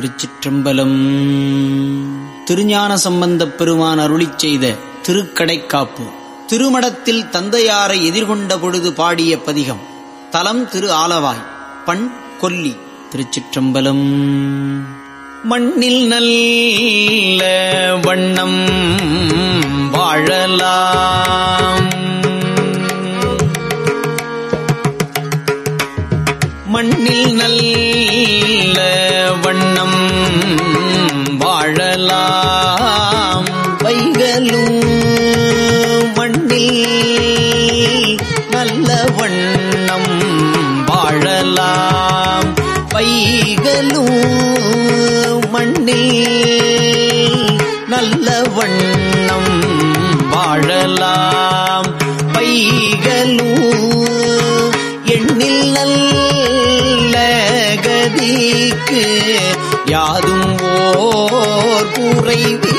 திருச்சிற்றம்பலம். திருஞான சம்பந்தப் பெருமான் அருளிச் செய்த திருக்கடைக்காப்பு. திருமடத்தில் தந்தையாரை எதிர்கொண்ட பொழுது பாடிய பதிகம் தலம் திரு ஆலவாய் பண் கொல்லி திருச்சிற்றம்பலம். மண்ணில் நல்ல வண்ணம் வாழலா வைகளும் மண்ணில் நல்ல வண்ணம் வாழலாம். வைகளும் எண்ணில் நல்ல கதிக்கு யாதும் ஓர் குறைவில்லை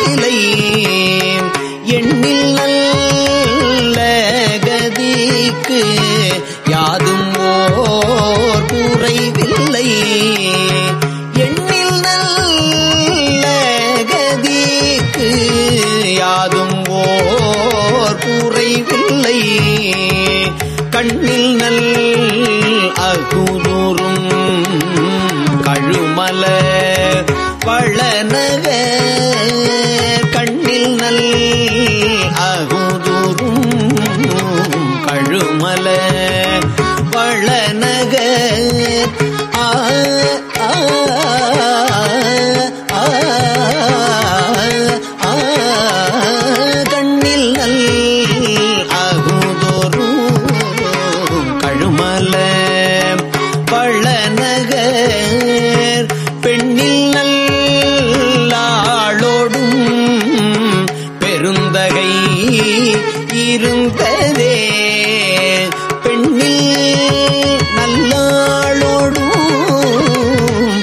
யாதும் ஓர் கூறைவில்லை கண்ணில் நல் அகுதூரும் கழுமல வளநக நகர் பெண்ணில் நல்லாளோடும் பெருந்தகை இருந்ததே. பெண்ணில் நல்லாளோடும்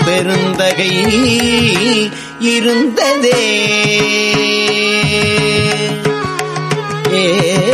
பெருந்தகை இருந்ததே. ஏ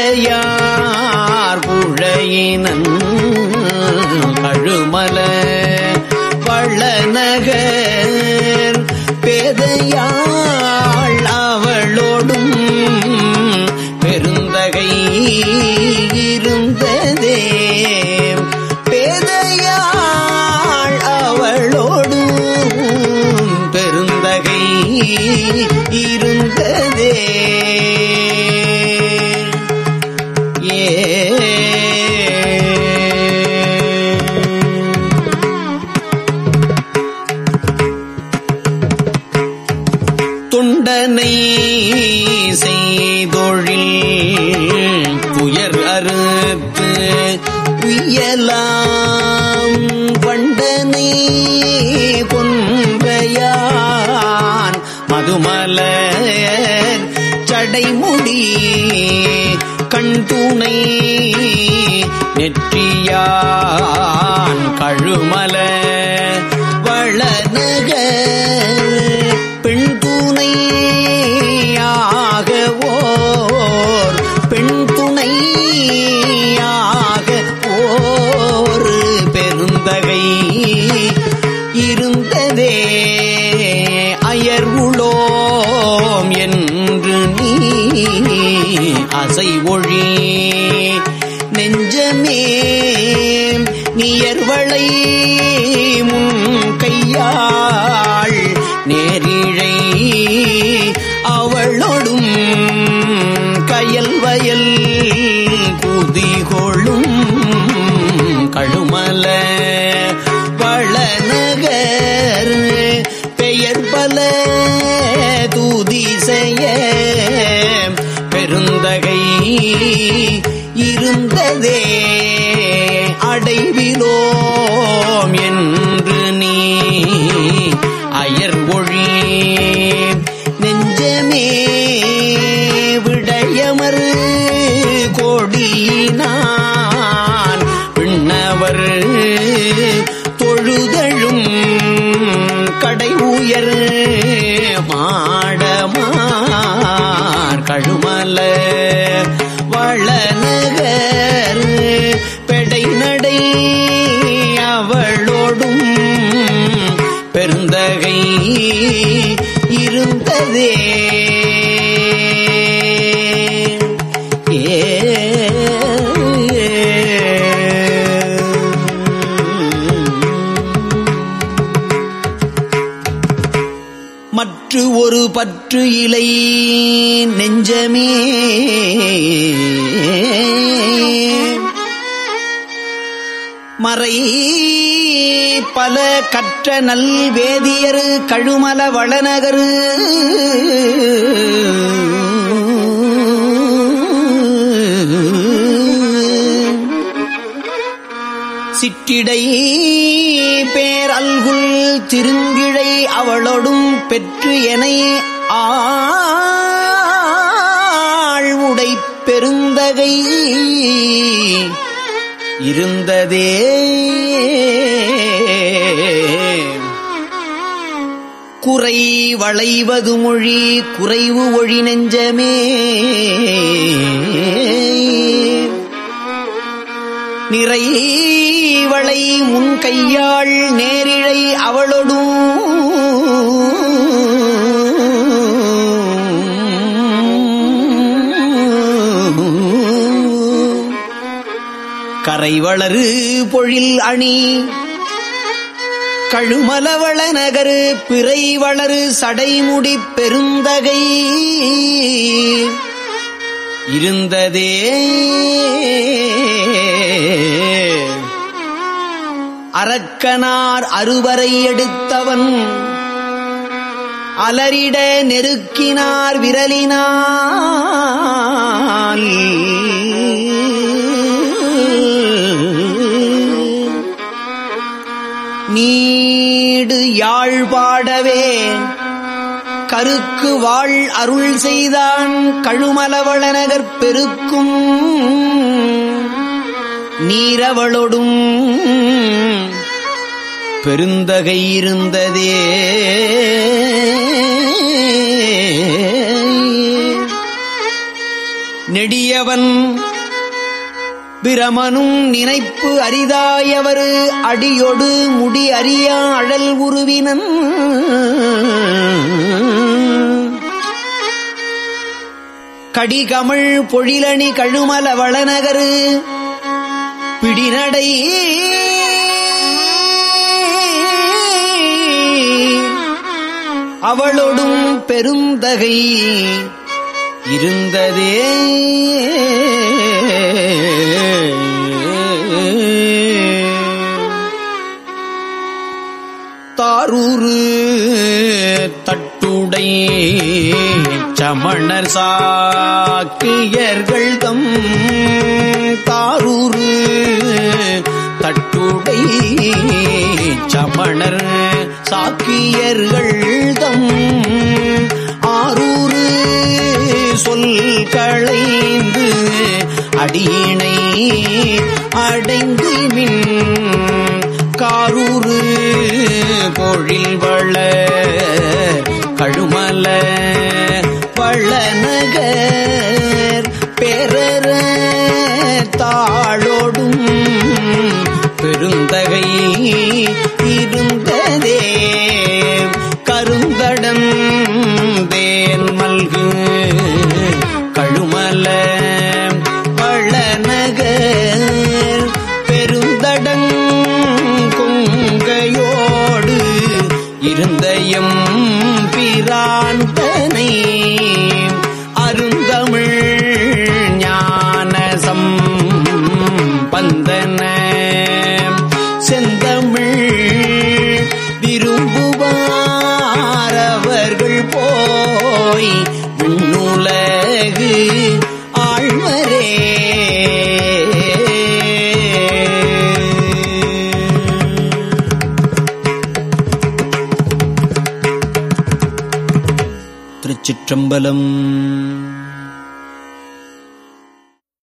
காதையார் குழையினன் கழுமல வளநகர் பேதையார் தொண்டனை செய்தொழில் புயர் அறுத்து உயலாம் வண்டனை பொன்றையான் மதுமல சடைமுடி பெருந்தகை இருந்ததே அயர்வுளோம் என்று நீ அசை ஒழி நெஞ்சமே நியர்வளை முன் கையா உலகை இருந்ததே. மற்ற ஒரு பற்று இலை நெஞ்சமே. மறை பல கற்ற நல் வேதியரு கழுமல வளநகரு. சிற்றிடை பேரல்குள் திருங்கிழை அவளொடும் பெற்று என ஆழ்வுடை பெருந்தகை. இருந்ததே. குறை வளைவது மொழி குறைவு ஒழி நெஞ்சமே. நிறை வளை முன் கையாள் நேரிழை அவளொடும் கரைவளரு பொழில் அணி. கழுமலவள நகரு பிறை வளரு சடைமுடி பெருந்தகை. இருந்ததே. அரக்கனார் அறுவரை எடுத்தவன். அலரிட நெருக்கினார் விரலினால். நீடு யாழ்பாடவே. கருக்கு வாழ் அருள் செய்தான் கழுமலவளநகர் பெருக்கும். நீரவளொடும் பெருந்தகை இருந்ததே. நெடியவன் பிரமனும் நினைப்பு அரிதாயவர் அடியொடு முடி அறியா அழல் உருவினன். கடிகமிழ் பொழிலணி கழுமல வளநகரு பிடிநடை. அவளொடும் பெருந்தகை இருந்ததே. தாரூரு தட்டுடை சமணர் சாக்கியர்கள் தம் தாரூரு தட்டுடை சமணர் சாக்கியர்கள் தம் அடியினை அடைந்து மின் காரூரு பொழில் வள கழுமல பழநகர் பெறற தாழோடும் இருந்தயம் பிராந்தனை. திருச்சிற்றம்பலம்